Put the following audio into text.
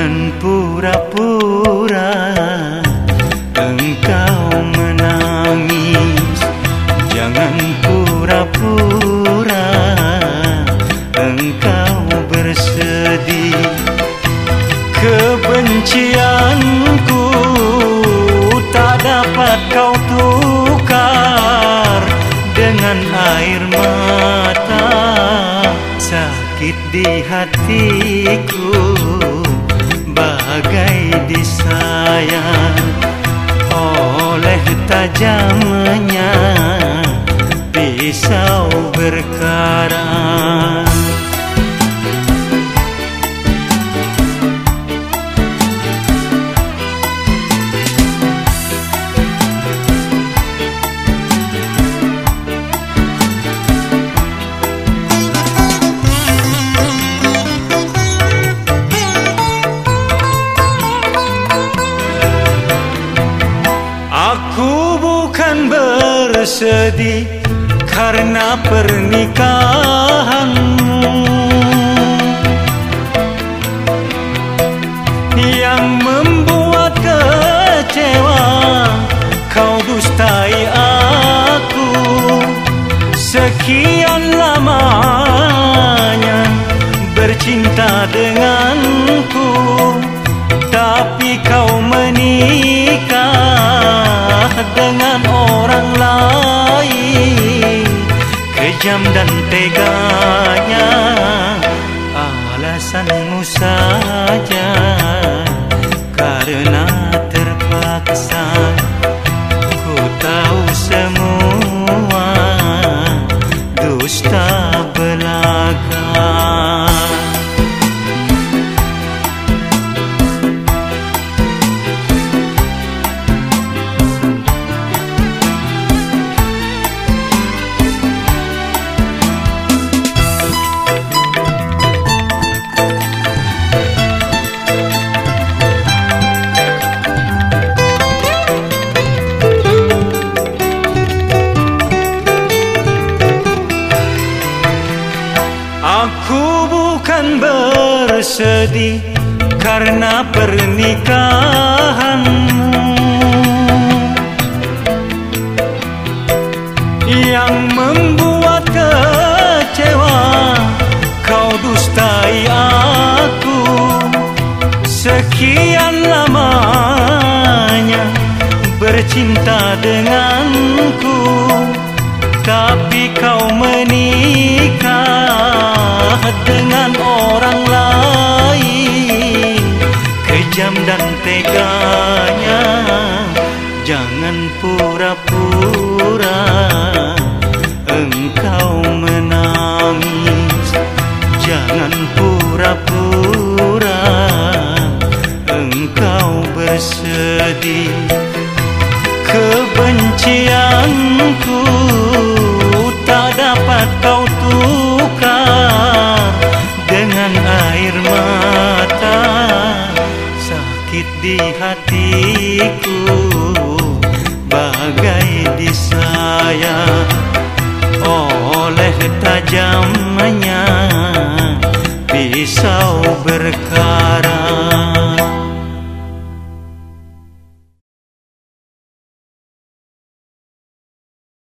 Jangan pura-pura engkau menangis. Jangan pura-pura engkau bersedih. Kebencianku tak dapat kau tukar Dengan air mata. Sakit di hatiku bagai disayang oleh tajamnya pisau berkarat. Bersedih karena pernikahanmu. Yang membuat kecewa kau dustai aku. Sekian lamanya bercinta denganku Tapi kau Alasanmu saja Karena terpaksa bukan bersedih karena pernikahanmu. Yang membuat kecewa kau dustai aku. Sekian lamanya bercinta denganku Tapi kau menikah Jangan pura-pura Engkau menangis. Jangan pura-pura Engkau bersedih. Kebencianku tak dapat kau tukar Dengan air mata. Sakit di hatiku Bagai disayang oleh tajamnya pisau berkarat